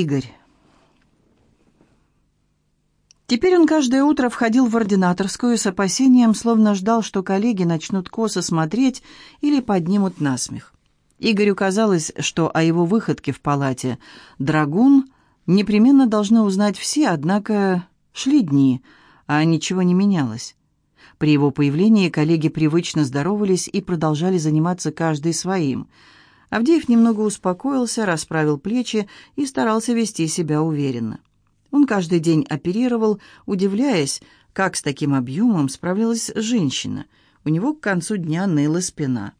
Игорь. Теперь он каждое утро входил в ординаторскую с опасением, словно ждал, что коллеги начнут косо смотреть или поднимут насмех. Игорю казалось, что о его выходке в палате «Драгун» непременно должны узнать все, однако шли дни, а ничего не менялось. При его появлении коллеги привычно здоровались и продолжали заниматься каждый своим – Авдеев немного успокоился, расправил плечи и старался вести себя уверенно. Он каждый день оперировал, удивляясь, как с таким объемом справлялась женщина. У него к концу дня ныла спина.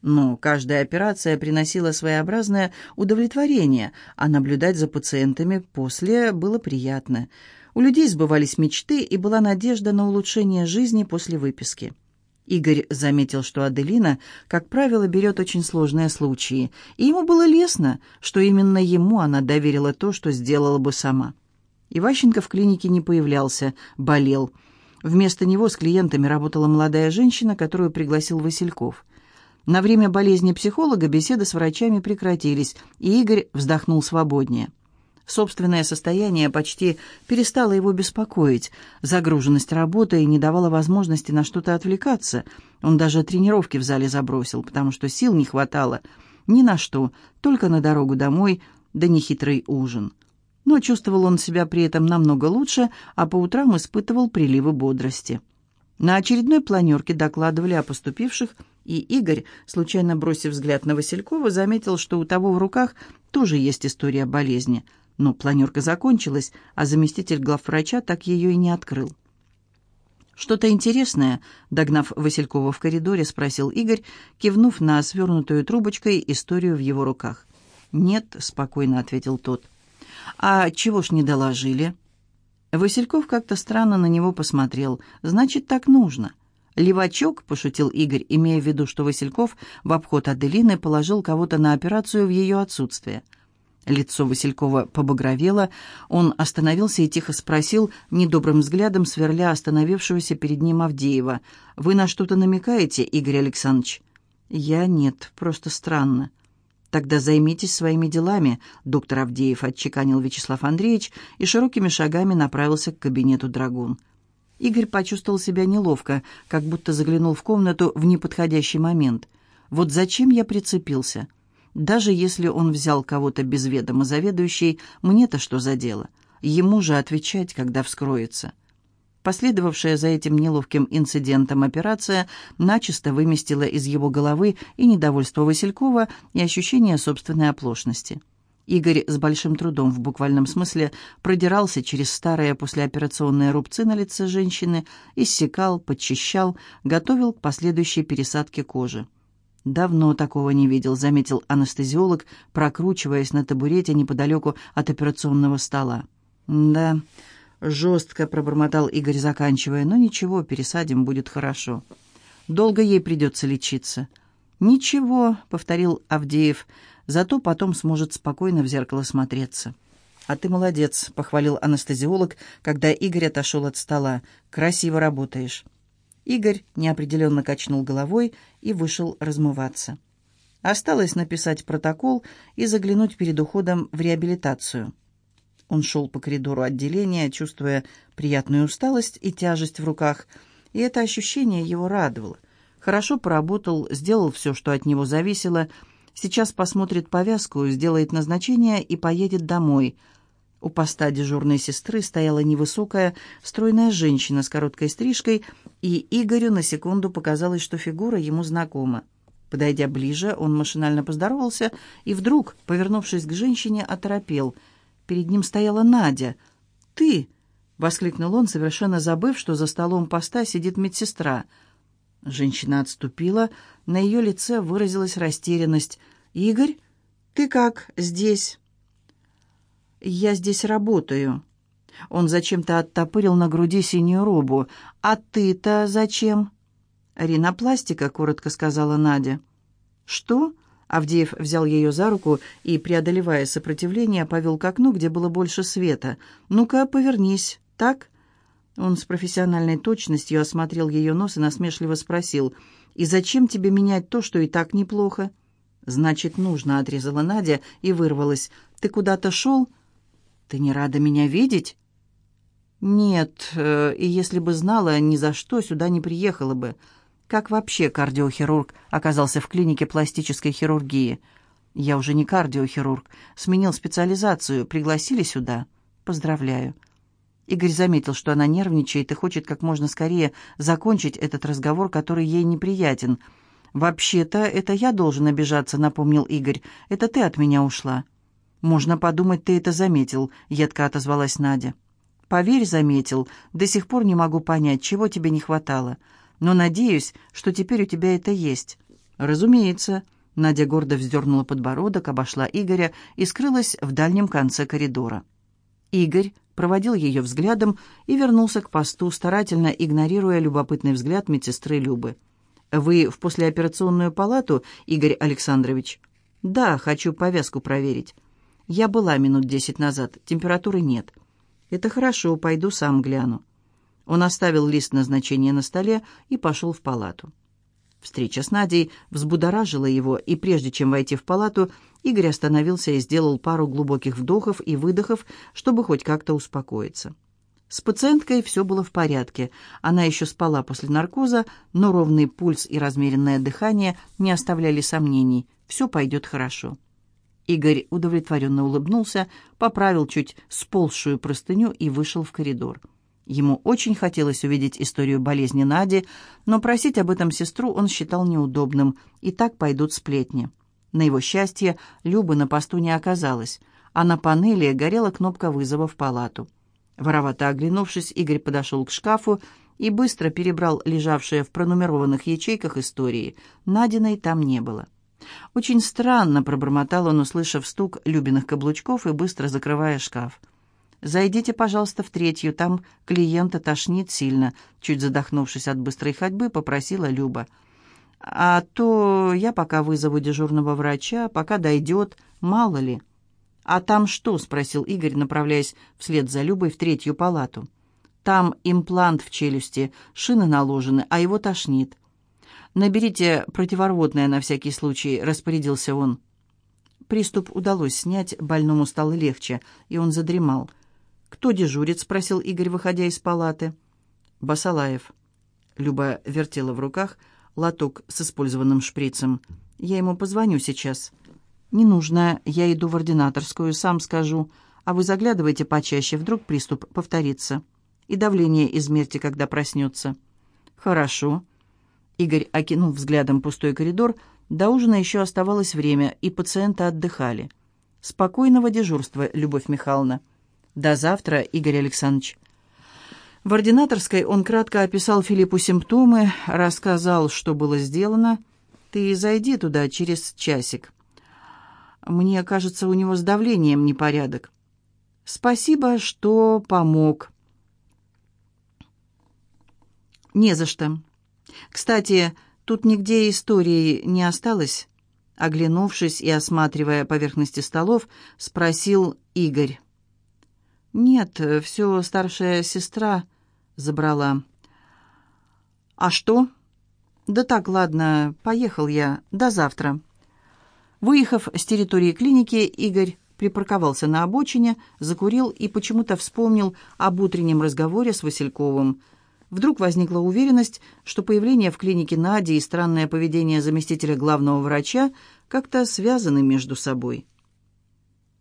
Но каждая операция приносила своеобразное удовлетворение, а наблюдать за пациентами после было приятно. У людей сбывались мечты, и была надежда на улучшение жизни после выписки. Игорь заметил, что Аделина, как правило, берет очень сложные случаи, и ему было лестно, что именно ему она доверила то, что сделала бы сама. Иващенко в клинике не появлялся, болел. Вместо него с клиентами работала молодая женщина, которую пригласил Васильков. На время болезни психолога беседы с врачами прекратились, и Игорь вздохнул свободнее. Собственное состояние почти перестало его беспокоить. Загруженность работы не давала возможности на что-то отвлекаться. Он даже тренировки в зале забросил, потому что сил не хватало ни на что, только на дорогу домой, да нехитрый ужин. Но чувствовал он себя при этом намного лучше, а по утрам испытывал приливы бодрости. На очередной планерке докладывали о поступивших, и Игорь, случайно бросив взгляд на Василькова, заметил, что у того в руках тоже есть история болезни – но планерка закончилась, а заместитель главврача так ее и не открыл. «Что-то интересное?» — догнав Василькова в коридоре, спросил Игорь, кивнув на свернутую трубочкой историю в его руках. «Нет», — спокойно ответил тот. «А чего ж не доложили?» Васильков как-то странно на него посмотрел. «Значит, так нужно». «Левачок», — пошутил Игорь, имея в виду, что Васильков в обход Аделины положил кого-то на операцию в ее отсутствие. Лицо Василькова побагровело. Он остановился и тихо спросил, недобрым взглядом сверля остановившегося перед ним Авдеева. «Вы на что-то намекаете, Игорь Александрович?» «Я нет, просто странно». «Тогда займитесь своими делами», — доктор Авдеев отчеканил Вячеслав Андреевич и широкими шагами направился к кабинету «Драгун». Игорь почувствовал себя неловко, как будто заглянул в комнату в неподходящий момент. «Вот зачем я прицепился?» Даже если он взял кого-то без ведома заведующей, мне-то что за дело? Ему же отвечать, когда вскроется. Последовавшая за этим неловким инцидентом операция начисто выместила из его головы и недовольство Василькова, и ощущение собственной оплошности. Игорь с большим трудом, в буквальном смысле, продирался через старые послеоперационные рубцы на лице женщины, иссекал, подчищал, готовил к последующей пересадке кожи. «Давно такого не видел», — заметил анестезиолог, прокручиваясь на табурете неподалеку от операционного стола. «Да, жестко», — пробормотал Игорь, заканчивая. «Но ничего, пересадим, будет хорошо. Долго ей придется лечиться». «Ничего», — повторил Авдеев, — «зато потом сможет спокойно в зеркало смотреться». «А ты молодец», — похвалил анестезиолог, когда Игорь отошел от стола. «Красиво работаешь». Игорь неопределенно качнул головой и вышел размываться. Осталось написать протокол и заглянуть перед уходом в реабилитацию. Он шел по коридору отделения, чувствуя приятную усталость и тяжесть в руках, и это ощущение его радовало. Хорошо поработал, сделал все, что от него зависело. Сейчас посмотрит повязку, сделает назначение и поедет домой – у поста дежурной сестры стояла невысокая, стройная женщина с короткой стрижкой, и Игорю на секунду показалось, что фигура ему знакома. Подойдя ближе, он машинально поздоровался и вдруг, повернувшись к женщине, оторопел. Перед ним стояла Надя. «Ты!» — воскликнул он, совершенно забыв, что за столом поста сидит медсестра. Женщина отступила, на ее лице выразилась растерянность. «Игорь, ты как здесь?» «Я здесь работаю». Он зачем-то оттопырил на груди синюю робу. «А ты-то зачем?» «Ринопластика», — коротко сказала Надя. «Что?» Авдеев взял ее за руку и, преодолевая сопротивление, повел к окну, где было больше света. «Ну-ка, повернись. Так?» Он с профессиональной точностью осмотрел ее нос и насмешливо спросил. «И зачем тебе менять то, что и так неплохо?» «Значит, нужно», — отрезала Надя и вырвалась. «Ты куда-то шел?» «Ты не рада меня видеть?» «Нет, э, и если бы знала, ни за что сюда не приехала бы. Как вообще кардиохирург оказался в клинике пластической хирургии?» «Я уже не кардиохирург. Сменил специализацию. Пригласили сюда. Поздравляю». Игорь заметил, что она нервничает и хочет как можно скорее закончить этот разговор, который ей неприятен. «Вообще-то это я должен обижаться», — напомнил Игорь. «Это ты от меня ушла». «Можно подумать, ты это заметил», — едко отозвалась Надя. «Поверь, заметил. До сих пор не могу понять, чего тебе не хватало. Но надеюсь, что теперь у тебя это есть». «Разумеется». Надя гордо вздернула подбородок, обошла Игоря и скрылась в дальнем конце коридора. Игорь проводил ее взглядом и вернулся к посту, старательно игнорируя любопытный взгляд медсестры Любы. «Вы в послеоперационную палату, Игорь Александрович?» «Да, хочу повязку проверить». «Я была минут десять назад, температуры нет». «Это хорошо, пойду сам гляну». Он оставил лист назначения на столе и пошел в палату. Встреча с Надей взбудоражила его, и прежде чем войти в палату, Игорь остановился и сделал пару глубоких вдохов и выдохов, чтобы хоть как-то успокоиться. С пациенткой все было в порядке. Она еще спала после наркоза, но ровный пульс и размеренное дыхание не оставляли сомнений. Все пойдет хорошо. Игорь удовлетворенно улыбнулся, поправил чуть сползшую простыню и вышел в коридор. Ему очень хотелось увидеть историю болезни Нади, но просить об этом сестру он считал неудобным, и так пойдут сплетни. На его счастье Любы на посту не оказалось, а на панели горела кнопка вызова в палату. Воровато оглянувшись, Игорь подошел к шкафу и быстро перебрал лежавшие в пронумерованных ячейках истории. Надиной там не было. Очень странно пробормотал он, услышав стук Любиных каблучков и быстро закрывая шкаф. «Зайдите, пожалуйста, в третью, там клиента тошнит сильно», чуть задохнувшись от быстрой ходьбы, попросила Люба. «А то я пока вызову дежурного врача, пока дойдет, мало ли». «А там что?» — спросил Игорь, направляясь вслед за Любой в третью палату. «Там имплант в челюсти, шины наложены, а его тошнит». «Наберите противорвотное на всякий случай», — распорядился он. Приступ удалось снять, больному стало легче, и он задремал. «Кто дежурит?» — спросил Игорь, выходя из палаты. «Басалаев». Люба вертела в руках лоток с использованным шприцем. «Я ему позвоню сейчас». «Не нужно, я иду в ординаторскую, сам скажу. А вы заглядывайте почаще, вдруг приступ повторится. И давление измерьте, когда проснется». «Хорошо». Игорь окинул взглядом пустой коридор. До ужина еще оставалось время, и пациенты отдыхали. «Спокойного дежурства, Любовь Михайловна». До завтра, Игорь Александрович. В ординаторской он кратко описал Филиппу симптомы, рассказал, что было сделано. «Ты зайди туда через часик. Мне кажется, у него с давлением непорядок. Спасибо, что помог». «Не за что. Кстати, тут нигде истории не осталось?» Оглянувшись и осматривая поверхности столов, спросил Игорь. «Нет, все старшая сестра забрала». «А что?» «Да так, ладно, поехал я. До завтра». Выехав с территории клиники, Игорь припарковался на обочине, закурил и почему-то вспомнил об утреннем разговоре с Васильковым. Вдруг возникла уверенность, что появление в клинике Нади и странное поведение заместителя главного врача как-то связаны между собой.